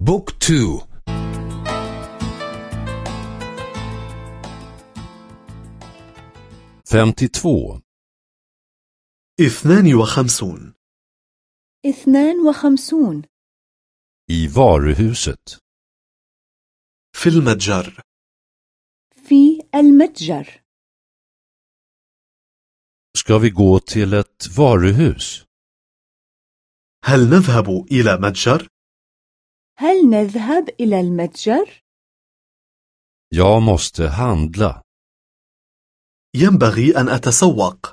بوك تو. femtiotvå اثنان وخمسون. اثنان وخمسون. I varuhuset. في المتجر. في المتجر. Ska vi gå till ett varuhus? هل نذهب إلى متجر؟ هل نذهب إلى المتجر؟ Jag måste handla. ينبغي أن أتسوق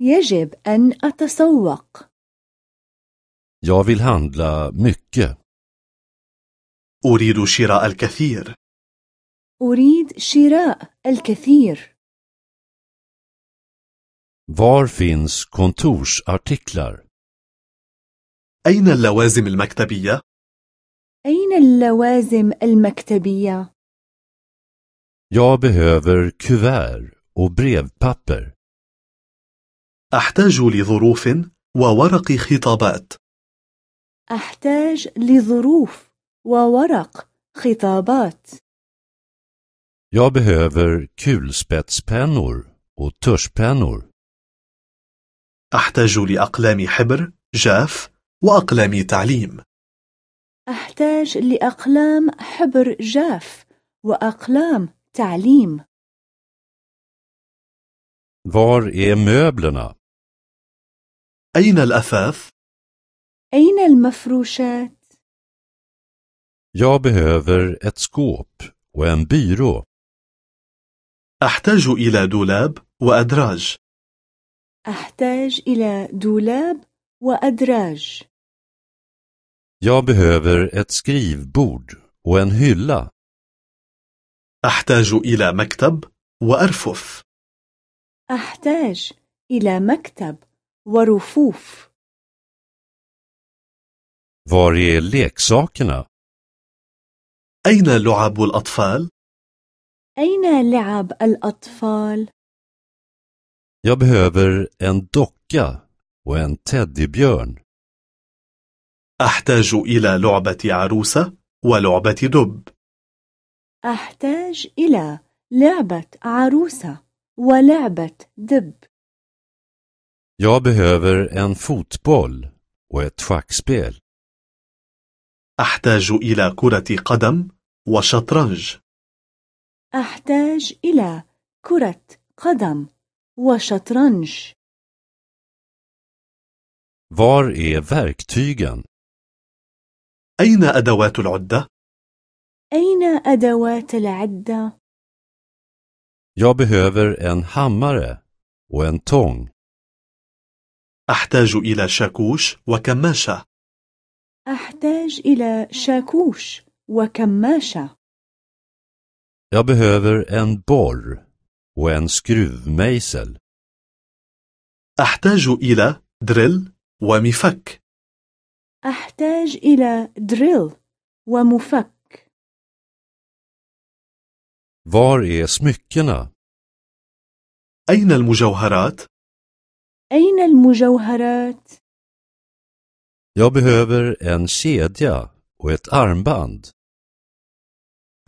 يجب أن أتسوق Jag vill handla mycket. أريد شراء الكثير أريد شراء الكثير Var finns kontorsartiklar? أين اللوازم المكتبية؟ أين اللوازم المكتبية؟ Jag behöver kuvert och brevpapper. أحتاج لظروف وورق خطابات أحتاج لظروف وورق خطابات Jag behöver kulspetspennor och tuschpennor. أحتاج لأقلام حبر جاف وأقلام تعليم أحتاج لأقلام حبر جاف وأقلام تعليم Var är möblerna? أين الأثاث؟ أين المفروشات؟ Jag behöver ett skåp och en byrå. أحتاج إلى دولاب وأدراج أحتاج إلى دولاب وأدراج Jag behöver ett skrivbord och en hylla. أحتاج إلى مكتب وأرفف أحتاج إلى مكتب ورفوف Var är leksakerna? أين لعب الأطفال؟ أين لعب الأطفال؟ Jag behöver en docka och en teddybjörn. أحتاج إلى لعبة عروسة ولعبة دب أحتاج إلى لعبة عروسة ولعبة دب Jag behöver en fotboll och ett schackspel. أحتاج إلى كرة قدم وشطرنج أحتاج إلى كرة قدم وشطرنج Var är verktygen? أين أدوات العدة؟ أين أدوات العدة؟ Jag behöver en hammare och en tång. أحتاج إلى شاكوش وكماشة أحتاج إلى شاكوش وكماشة Jag behöver en borr och en skruvmejsel. أحتاج إلى دريل ومفك أحتاج إلى دريل ومفك Var är smyckena? أين المجوهرات؟ أين المجوهرات؟ Jag behöver en kedja och ett armband.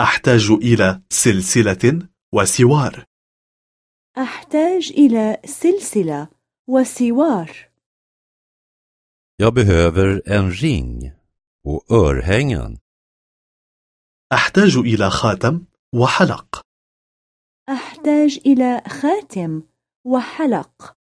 أحتاج إلى سلسلة وسوار أحتاج إلى سلسلة وسوار Jag behöver en ring och örhängen. أحتاج إلى خاتم وحلق أحتاج إلى خاتم وحلق